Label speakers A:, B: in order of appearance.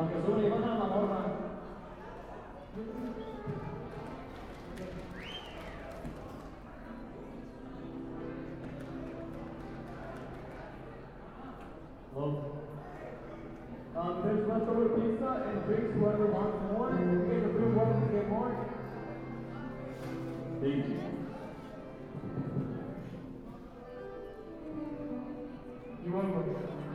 A: Aunque solo iban a la morra. Um, there's leftover pizza and drinks. Whoever wants more, you guys are very welcome to get more. Thank you. You're welcome.